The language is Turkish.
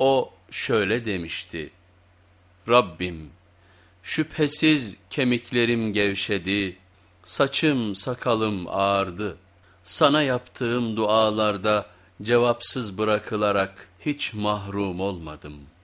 O şöyle demişti, Rabbim şüphesiz kemiklerim gevşedi, saçım sakalım ağardı. Sana yaptığım dualarda cevapsız bırakılarak hiç mahrum olmadım.''